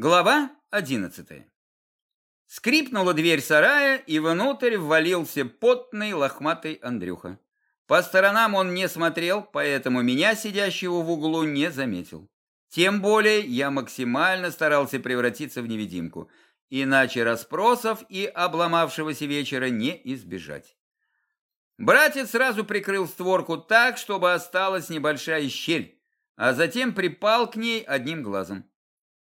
Глава одиннадцатая. Скрипнула дверь сарая, и внутрь ввалился потный лохматый Андрюха. По сторонам он не смотрел, поэтому меня, сидящего в углу, не заметил. Тем более я максимально старался превратиться в невидимку, иначе расспросов и обломавшегося вечера не избежать. Братец сразу прикрыл створку так, чтобы осталась небольшая щель, а затем припал к ней одним глазом.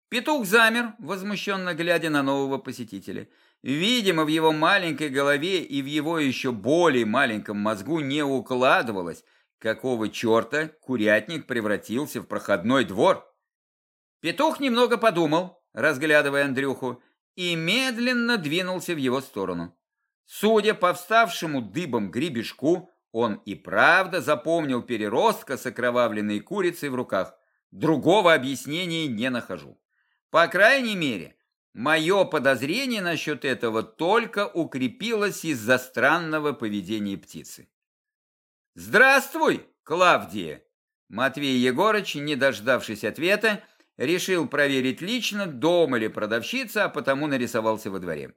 Петух замер, возмущенно глядя на нового посетителя. Видимо, в его маленькой голове и в его еще более маленьком мозгу не укладывалось, какого черта курятник превратился в проходной двор. Петух немного подумал, разглядывая Андрюху, и медленно двинулся в его сторону. Судя по вставшему дыбом гребешку, он и правда запомнил переростка с окровавленной курицей в руках. Другого объяснения не нахожу. По крайней мере, мое подозрение насчет этого только укрепилось из-за странного поведения птицы. «Здравствуй, Клавдия!» Матвей Егорыч, не дождавшись ответа, решил проверить лично, дома ли продавщица, а потому нарисовался во дворе.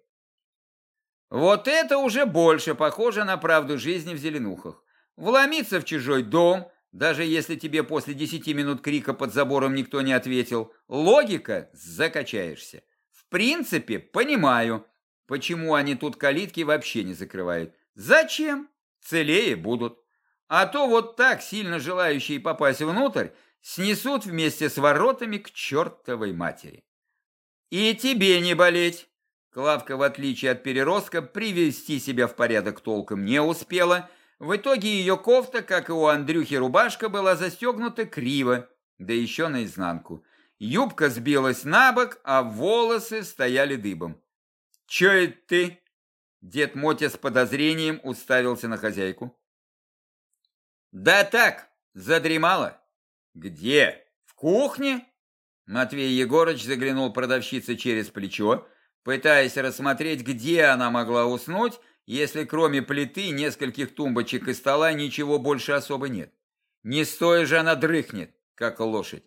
Вот это уже больше похоже на правду жизни в Зеленухах. Вломиться в чужой дом, даже если тебе после десяти минут крика под забором никто не ответил, логика закачаешься. В принципе, понимаю, почему они тут калитки вообще не закрывают. Зачем? Целее будут. А то вот так сильно желающие попасть внутрь снесут вместе с воротами к чертовой матери. И тебе не болеть. Клавка, в отличие от переростка, привести себя в порядок толком не успела – в итоге ее кофта, как и у Андрюхи рубашка, была застегнута криво, да еще наизнанку. Юбка сбилась на бок, а волосы стояли дыбом. «Че это ты?» Дед Мотя с подозрением уставился на хозяйку. «Да так, задремала». «Где? В кухне?» Матвей Егорыч заглянул продавщице через плечо, пытаясь рассмотреть, где она могла уснуть, если кроме плиты, нескольких тумбочек и стола ничего больше особо нет. Не стоя же она дрыхнет, как лошадь.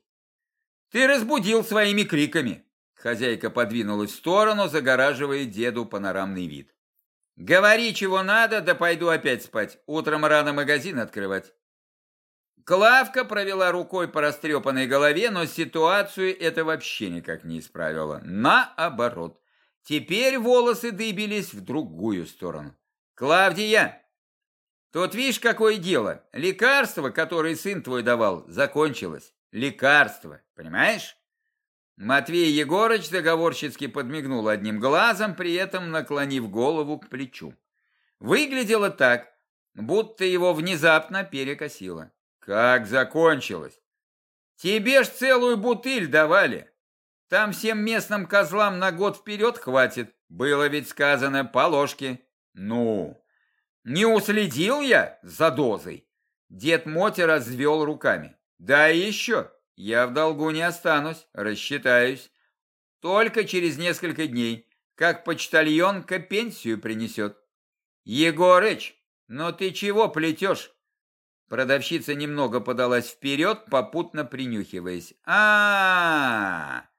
Ты разбудил своими криками. Хозяйка подвинулась в сторону, загораживая деду панорамный вид. Говори, чего надо, да пойду опять спать. Утром рано магазин открывать. Клавка провела рукой по растрепанной голове, но ситуацию это вообще никак не исправило. Наоборот. Теперь волосы дыбились в другую сторону. «Клавдия, тут видишь, какое дело. Лекарство, которое сын твой давал, закончилось. Лекарство, понимаешь?» Матвей Егорыч договорчески подмигнул одним глазом, при этом наклонив голову к плечу. Выглядело так, будто его внезапно перекосило. «Как закончилось? Тебе ж целую бутыль давали!» Там всем местным козлам на год вперед хватит. Было ведь сказано по ложке. Ну, не уследил я за дозой. Дед Мотя развел руками. Да еще, я в долгу не останусь, рассчитаюсь. Только через несколько дней, как почтальонка пенсию принесет. Егорыч, ну ты чего плетешь? Продавщица немного подалась вперед, попутно принюхиваясь. а, -а, -а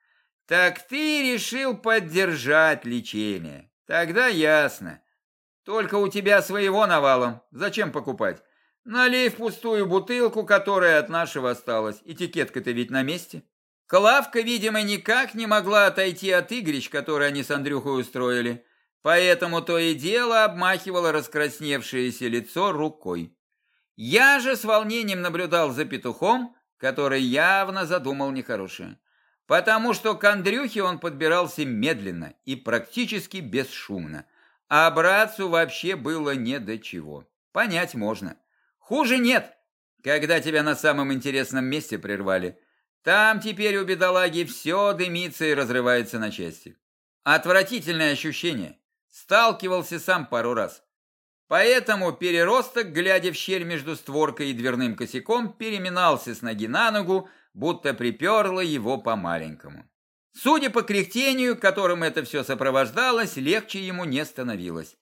так ты решил поддержать лечение. Тогда ясно. Только у тебя своего навалом. Зачем покупать? Налей в пустую бутылку, которая от нашего осталась. Этикетка-то ведь на месте. Клавка, видимо, никак не могла отойти от игрищ, которые они с Андрюхой устроили. Поэтому то и дело обмахивало раскрасневшееся лицо рукой. Я же с волнением наблюдал за петухом, который явно задумал нехорошее потому что к Андрюхе он подбирался медленно и практически бесшумно, а братцу вообще было не до чего. Понять можно. Хуже нет, когда тебя на самом интересном месте прервали. Там теперь у бедолаги все дымится и разрывается на части. Отвратительное ощущение. Сталкивался сам пару раз. Поэтому переросток, глядя в щель между створкой и дверным косяком, переминался с ноги на ногу, будто приперло его по-маленькому. Судя по кряхтению, которым это все сопровождалось, легче ему не становилось.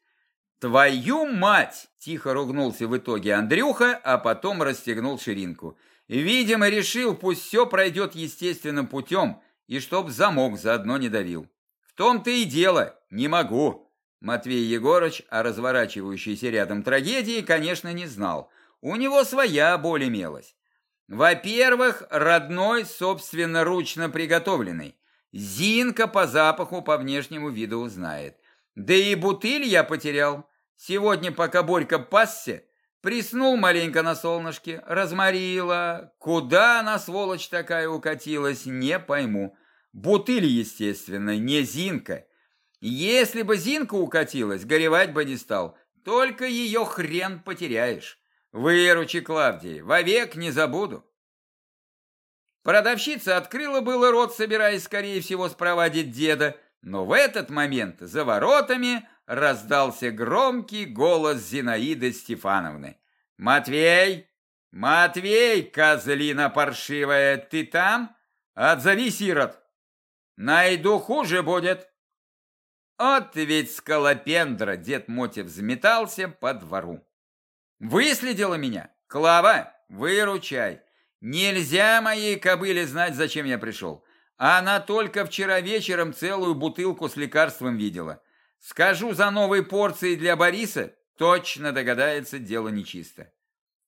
«Твою мать!» – тихо ругнулся в итоге Андрюха, а потом расстегнул ширинку. Видимо, решил, пусть все пройдет естественным путем, и чтоб замок заодно не давил. В том-то и дело, не могу. Матвей Егорыч о разворачивающейся рядом трагедии, конечно, не знал. У него своя боль имелась. Во-первых, родной, собственноручно приготовленный. Зинка по запаху, по внешнему виду узнает. Да и бутыль я потерял. Сегодня, пока Борька пасся, приснул маленько на солнышке, разморила. Куда она, сволочь такая, укатилась, не пойму. Бутыль, естественно, не Зинка. Если бы Зинка укатилась, горевать бы не стал. Только ее хрен потеряешь. Выручи, Клавдий, вовек не забуду. Продавщица открыла было рот, собираясь, скорее всего, спровадить деда, но в этот момент за воротами раздался громкий голос Зинаиды Стефановны. «Матвей! Матвей, козлина паршивая, ты там? Отзови сирот! Найду хуже будет!» От ведь скалопендра дед Мотя взметался по двору. «Выследила меня? Клава, выручай!» Нельзя моей кобыле знать, зачем я пришел. Она только вчера вечером целую бутылку с лекарством видела. Скажу за новой порцией для Бориса, точно догадается, дело нечисто.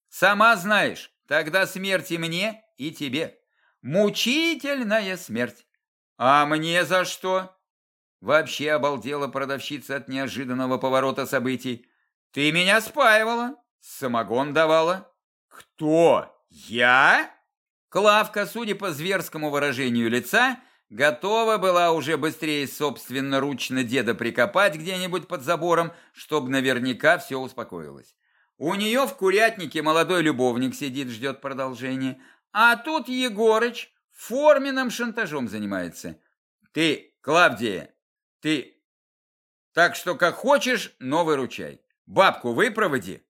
Сама знаешь, тогда смерти мне и тебе. Мучительная смерть. А мне за что? Вообще обалдела продавщица от неожиданного поворота событий. Ты меня спаивала, самогон давала. Кто? «Я?» Клавка, судя по зверскому выражению лица, готова была уже быстрее собственноручно деда прикопать где-нибудь под забором, чтобы наверняка все успокоилось. У нее в курятнике молодой любовник сидит, ждет продолжения, а тут Егорыч форменным шантажом занимается. Ты, Клавдия, ты... Так что как хочешь, но выручай. Бабку выпроводи.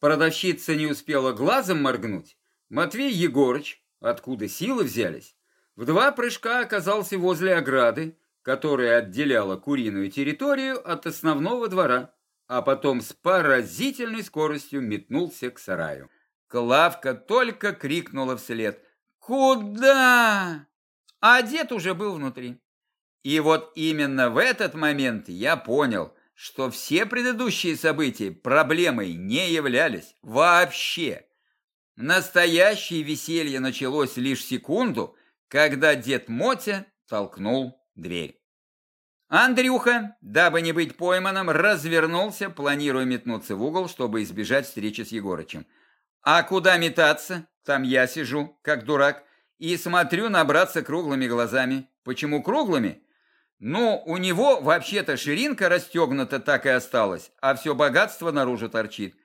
Продавщица не успела глазом моргнуть, Матвей Егорыч, откуда силы взялись, в два прыжка оказался возле ограды, которая отделяла куриную территорию от основного двора, а потом с поразительной скоростью метнулся к сараю. Клавка только крикнула вслед «Куда?», а дед уже был внутри. И вот именно в этот момент я понял, что все предыдущие события проблемой не являлись вообще. Настоящее веселье началось лишь секунду, когда дед Мотя толкнул дверь. Андрюха, дабы не быть пойманным, развернулся, планируя метнуться в угол, чтобы избежать встречи с Егорычем. А куда метаться? Там я сижу, как дурак, и смотрю на братца круглыми глазами. Почему круглыми? Ну, у него вообще-то ширинка расстегнута так и осталась, а все богатство наружу торчит.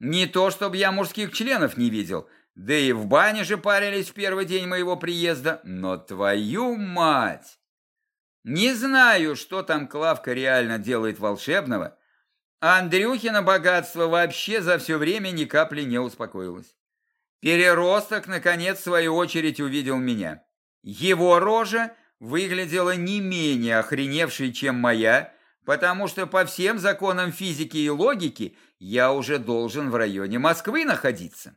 Не то, чтобы я мужских членов не видел, да и в бане же парились в первый день моего приезда, но твою мать! Не знаю, что там Клавка реально делает волшебного, а Андрюхина богатство вообще за все время ни капли не успокоилось. Переросток, наконец, в свою очередь увидел меня. Его рожа выглядела не менее охреневшей, чем моя, потому что по всем законам физики и логики я уже должен в районе Москвы находиться.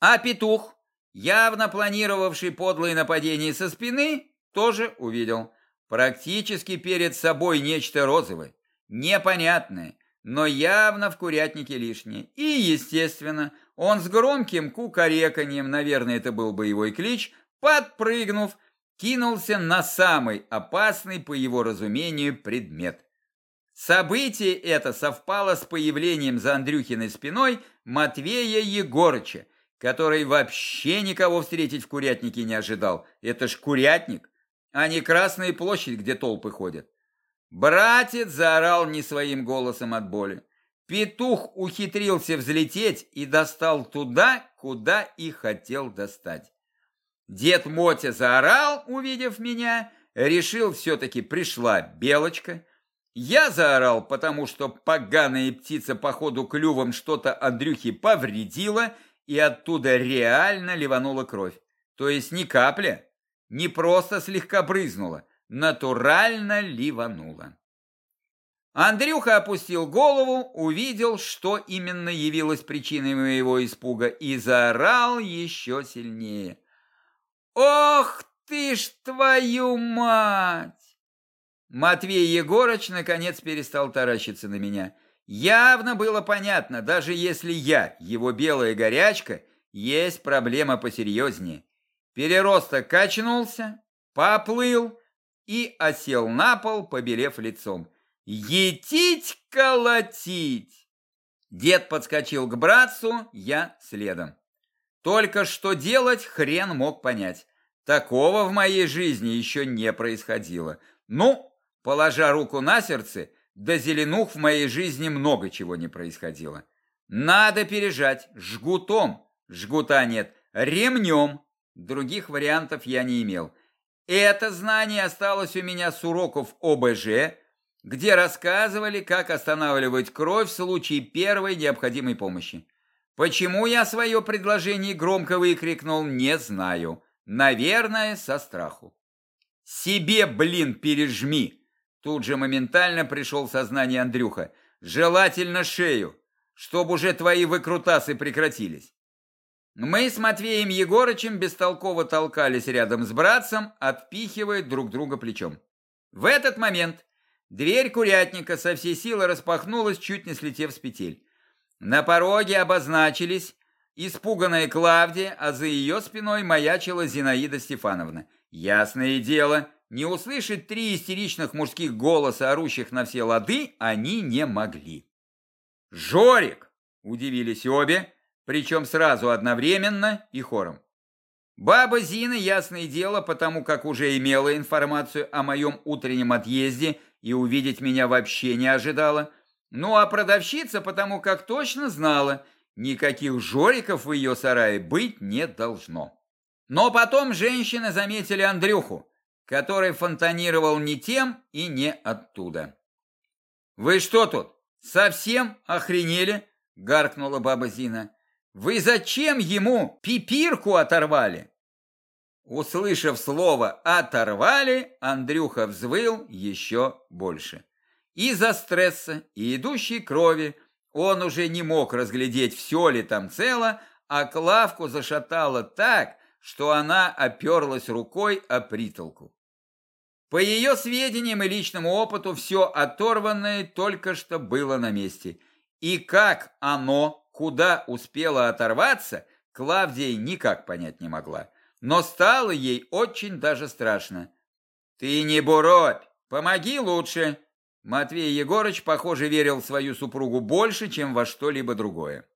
А петух, явно планировавший подлые нападения со спины, тоже увидел. Практически перед собой нечто розовое, непонятное, но явно в курятнике лишнее. И, естественно, он с громким кукареканьем, наверное, это был боевой клич, подпрыгнув, кинулся на самый опасный, по его разумению, предмет. Событие это совпало с появлением за Андрюхиной спиной Матвея Егорыча, который вообще никого встретить в курятнике не ожидал. Это ж курятник, а не Красная площадь, где толпы ходят. Братец заорал не своим голосом от боли. Петух ухитрился взлететь и достал туда, куда и хотел достать. Дед Мотя заорал, увидев меня, решил все-таки пришла белочка, я заорал, потому что поганая птица по ходу клювом что-то Андрюхе повредила, и оттуда реально ливанула кровь. То есть не капля, не просто слегка брызнула, натурально ливанула. Андрюха опустил голову, увидел, что именно явилось причиной моего испуга, и заорал еще сильнее. «Ох ты ж твою мать!» Матвей Егорыч наконец перестал таращиться на меня. Явно было понятно, даже если я, его белая горячка, есть проблема посерьезнее. Переросток качнулся, поплыл и осел на пол, побелев лицом. «Етить колотить!» Дед подскочил к братцу, я следом. Только что делать хрен мог понять. Такого в моей жизни еще не происходило. Ну, положа руку на сердце, до зеленух в моей жизни много чего не происходило. Надо пережать жгутом. Жгута нет. Ремнем. Других вариантов я не имел. Это знание осталось у меня с уроков ОБЖ, где рассказывали, как останавливать кровь в случае первой необходимой помощи. Почему я свое предложение громко выкрикнул, не знаю. Наверное, со страху. «Себе, блин, пережми!» Тут же моментально пришел сознание Андрюха. «Желательно шею, чтобы уже твои выкрутасы прекратились». Мы с Матвеем Егорычем бестолково толкались рядом с братцем, отпихивая друг друга плечом. В этот момент дверь курятника со всей силы распахнулась, чуть не слетев с петель. На пороге обозначились Испуганная Клавдия, а за ее спиной маячила Зинаида Стефановна. Ясное дело, не услышать три истеричных мужских голоса, орущих на все лады, они не могли. «Жорик!» – удивились обе, причем сразу одновременно и хором. Баба Зина, ясное дело, потому как уже имела информацию о моем утреннем отъезде и увидеть меня вообще не ожидала. Ну а продавщица, потому как точно знала – Никаких жориков в ее сарае быть не должно. Но потом женщины заметили Андрюху, который фонтанировал не тем и не оттуда. «Вы что тут, совсем охренели?» – гаркнула баба Зина. «Вы зачем ему пипирку оторвали?» Услышав слово «оторвали», Андрюха взвыл еще больше. Из-за стресса и идущей крови он уже не мог разглядеть, все ли там цело, а Клавку зашатало так, что она оперлась рукой о притолку. По ее сведениям и личному опыту, все оторванное только что было на месте. И как оно, куда успело оторваться, Клавдия никак понять не могла. Но стало ей очень даже страшно. «Ты не буробь, помоги лучше!» Матвей Егорыч, похоже, верил в свою супругу больше, чем во что-либо другое.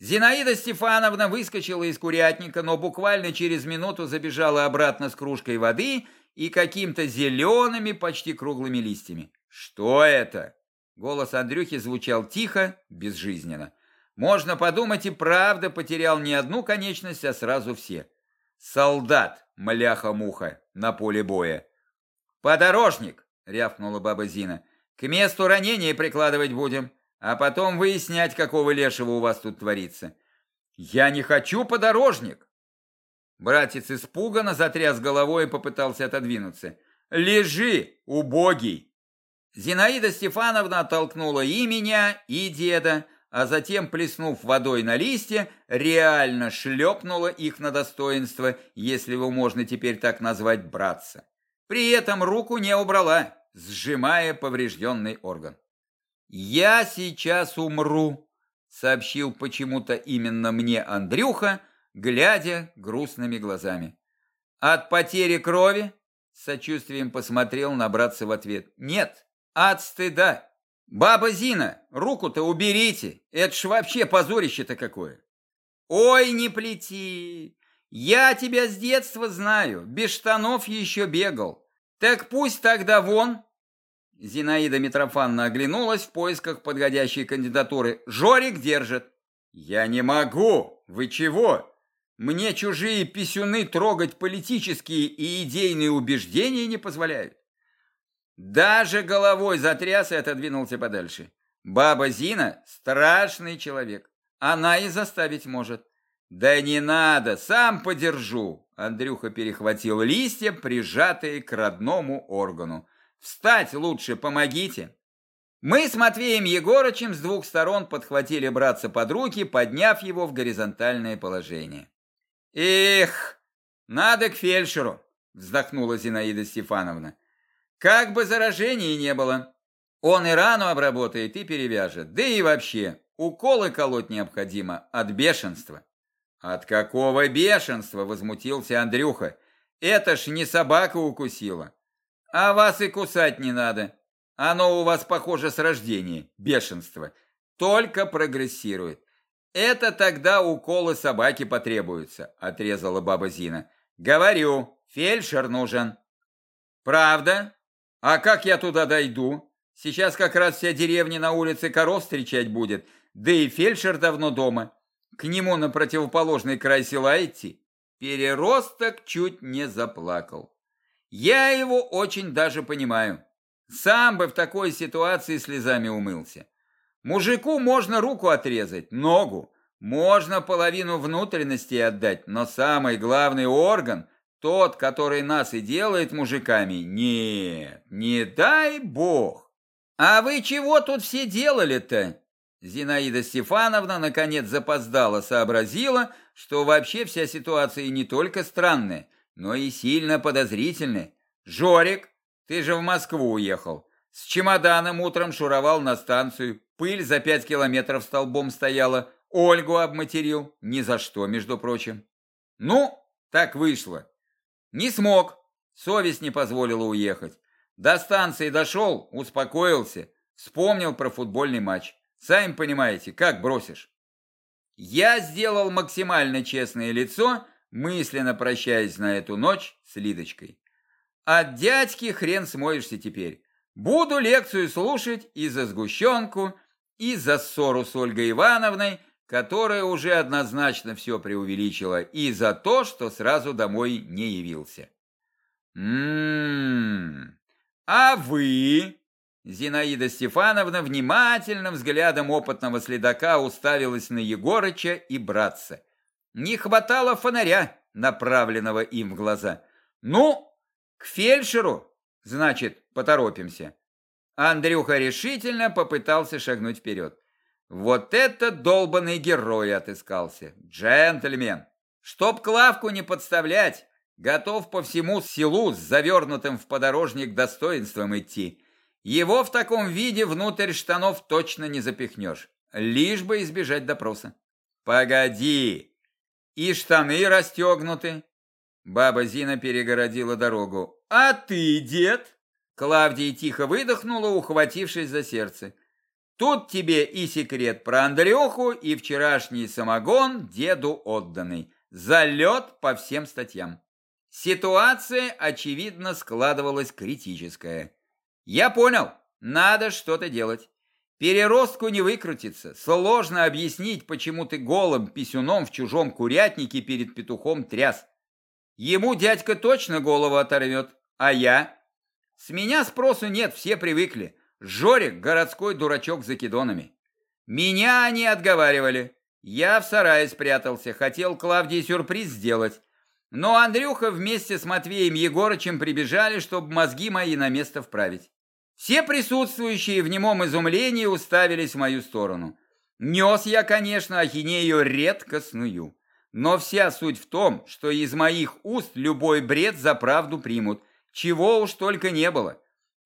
Зинаида Стефановна выскочила из курятника, но буквально через минуту забежала обратно с кружкой воды и каким-то зелеными, почти круглыми листьями. «Что это?» Голос Андрюхи звучал тихо, безжизненно. Можно подумать, и правда потерял не одну конечность, а сразу все. Солдат, мляха-муха, на поле боя. «Подорожник!» — рявкнула баба Зина. «К месту ранения прикладывать будем, а потом выяснять, какого лешего у вас тут творится». «Я не хочу подорожник!» Братец испуганно затряс головой и попытался отодвинуться. «Лежи, убогий!» Зинаида Стефановна оттолкнула и меня, и деда, а затем, плеснув водой на листья, реально шлепнула их на достоинство, если его можно теперь так назвать братца. При этом руку не убрала, сжимая поврежденный орган. «Я сейчас умру», — сообщил почему-то именно мне Андрюха, глядя грустными глазами. «От потери крови?» — сочувствием посмотрел на братца в ответ. «Нет, от стыда. Баба Зина, руку-то уберите, это ж вообще позорище-то какое!» «Ой, не плети! Я тебя с детства знаю, без штанов еще бегал. Так пусть тогда вон. Зинаида Митрофановна оглянулась в поисках подходящей кандидатуры. Жорик держит. Я не могу. Вы чего? Мне чужие писюны трогать политические и идейные убеждения не позволяют. Даже головой затряс и отодвинулся подальше. Баба Зина – страшный человек. Она и заставить может. «Да не надо, сам подержу!» Андрюха перехватил листья, прижатые к родному органу. «Встать лучше, помогите!» Мы с Матвеем Егорычем с двух сторон подхватили братца под руки, подняв его в горизонтальное положение. «Эх, Надо к фельдшеру, вздохнула Зинаида Стефановна. Как бы заражения не было. Он и рану обработает, и перевяжет. Да и вообще, уколы колоть необходимо от бешенства. От какого бешенства, возмутился Андрюха. Это ж не собака укусила. А вас и кусать не надо. Оно у вас, похоже, с рождения, бешенство. Только прогрессирует. Это тогда уколы собаки потребуются, отрезала баба Зина. Говорю, фельдшер нужен. Правда? А как я туда дойду? Сейчас как раз вся деревня на улице коров встречать будет, да и фельдшер давно дома. К нему на противоположный край села идти. Переросток чуть не заплакал. Я его очень даже понимаю. Сам бы в такой ситуации слезами умылся. Мужику можно руку отрезать, ногу, можно половину внутренности отдать, но самый главный орган, тот, который нас и делает мужиками, нет, не дай бог. А вы чего тут все делали-то? Зинаида Стефановна наконец запоздала, сообразила, что вообще вся ситуация не только странная, но и сильно подозрительная. Жорик, ты же в Москву уехал. С чемоданом утром шуровал на станцию, пыль за пять километров столбом стояла, Ольгу обматерил, ни за что, между прочим. Ну, так вышло. Не смог, совесть не позволила уехать. До станции дошел, успокоился, вспомнил про футбольный матч. Сами понимаете, как бросишь. Я сделал максимально честное лицо, мысленно прощаясь на эту ночь с Лидочкой. От дядьки хрен смоешься теперь. Буду лекцию слушать и за сгущенку, и за ссору с Ольгой Ивановной, которая уже однозначно все преувеличила, и за то, что сразу домой не явился. «М-м-м, а вы?» Зинаида Стефановна внимательным взглядом опытного следака уставилась на Егорыча и братца. Не хватало фонаря, направленного им в глаза. «Ну, к фельдшеру, значит, поторопимся. Андрюха решительно попытался шагнуть вперед. Вот это долбанный герой отыскался. Джентльмен. Чтоб Клавку не подставлять, готов по всему селу с завернутым в подорожник достоинством идти. Его в таком виде внутрь штанов точно не запихнешь, лишь бы избежать допроса. Погоди, и штаны расстегнуты, Баба Зина перегородила дорогу. «А ты, дед?» Клавдия тихо выдохнула, ухватившись за сердце. «Тут тебе и секрет про Андрюху, и вчерашний самогон деду отданный. Залет по всем статьям». Ситуация, очевидно, складывалась критическая. «Я понял, надо что-то делать. Переростку не выкрутиться. Сложно объяснить, почему ты голым писюном в чужом курятнике перед петухом тряс. Ему дядька точно голову оторвет, а я? С меня спросу нет, все привыкли. Жорик – городской дурачок с закидонами. Меня они отговаривали. Я в сарае спрятался, хотел Клавдии сюрприз сделать. Но Андрюха вместе с Матвеем Егорычем прибежали, чтобы мозги мои на место вправить. Все присутствующие в немом изумлении уставились в мою сторону. Нес я, конечно, ахинею редкостную. Но вся суть в том, что из моих уст любой бред за правду примут, чего уж только не было.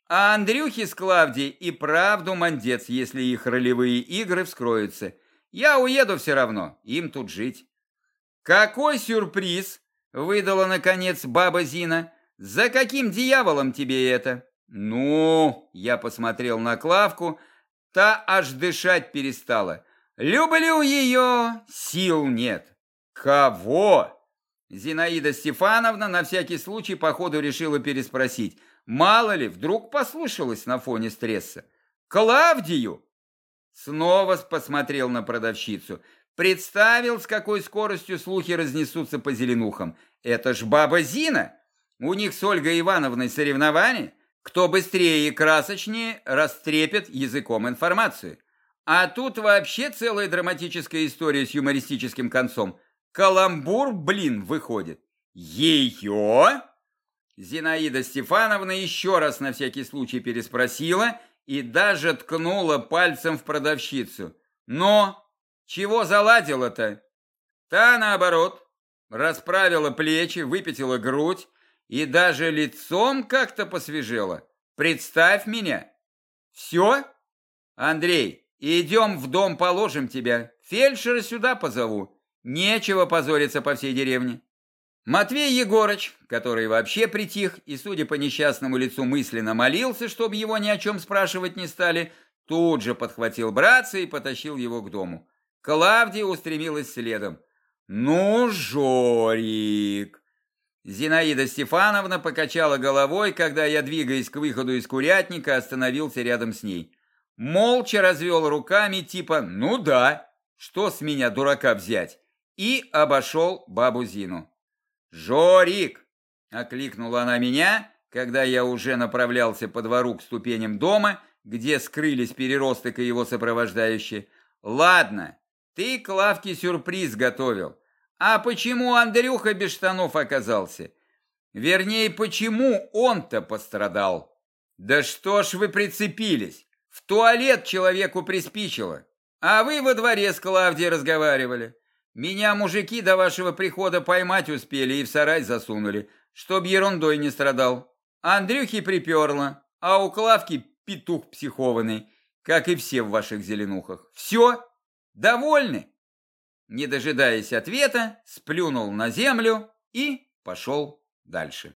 А Андрюхе с Клавдией и правду мандец, если их ролевые игры вскроются. Я уеду все равно, им тут жить. Какой сюрприз, выдала наконец баба Зина. За каким дьяволом тебе это? Ну, я посмотрел на Клавку, та аж дышать перестала. Люблю ее, сил нет. «Кого?» Зинаида Стефановна на всякий случай походу решила переспросить. Мало ли, вдруг послышалось на фоне стресса. «Клавдию!» Снова посмотрел на продавщицу. Представил, с какой скоростью слухи разнесутся по зеленухам. Это ж баба Зина! У них с Ольгой Ивановной соревнования. Кто быстрее и красочнее растрепет языком информацию. А тут вообще целая драматическая история с юмористическим концом. Каламбур, блин, выходит. Ее? Зинаида Стефановна еще раз на всякий случай переспросила и даже ткнула пальцем в продавщицу. Но чего заладила-то? Та, наоборот, расправила плечи, выпятила грудь и даже лицом как-то посвежела. Представь меня. Все? Андрей, идем в дом, положим тебя. Фельдшера сюда позову. Нечего позориться по всей деревне. Матвей Егорыч, который вообще притих и, судя по несчастному лицу, мысленно молился, чтобы его ни о чем спрашивать не стали, тут же подхватил братца и потащил его к дому. Клавдия устремилась следом. «Ну, Жорик!» Зинаида Стефановна покачала головой, когда я, двигаясь к выходу из курятника, остановился рядом с ней. Молча развел руками, типа «ну да, что с меня, дурака, взять?» и обошел бабу Зину. «Жорик!» – окликнула она меня, когда я уже направлялся по двору к ступеням дома, где скрылись переросток и его сопровождающие. «Ладно, ты Клавке сюрприз готовил. А почему Андрюха без штанов оказался? Вернее, почему он-то пострадал? Да что ж вы прицепились? В туалет человеку приспичило. А вы во дворе с Клавдией разговаривали. Меня мужики до вашего прихода поймать успели и в сарай засунули, чтоб ерундой не страдал. Андрюхи приперло, а у Клавки петух психованный, как и все в ваших зеленухах. Все? Довольны?» Не дожидаясь ответа, сплюнул на землю и пошел дальше.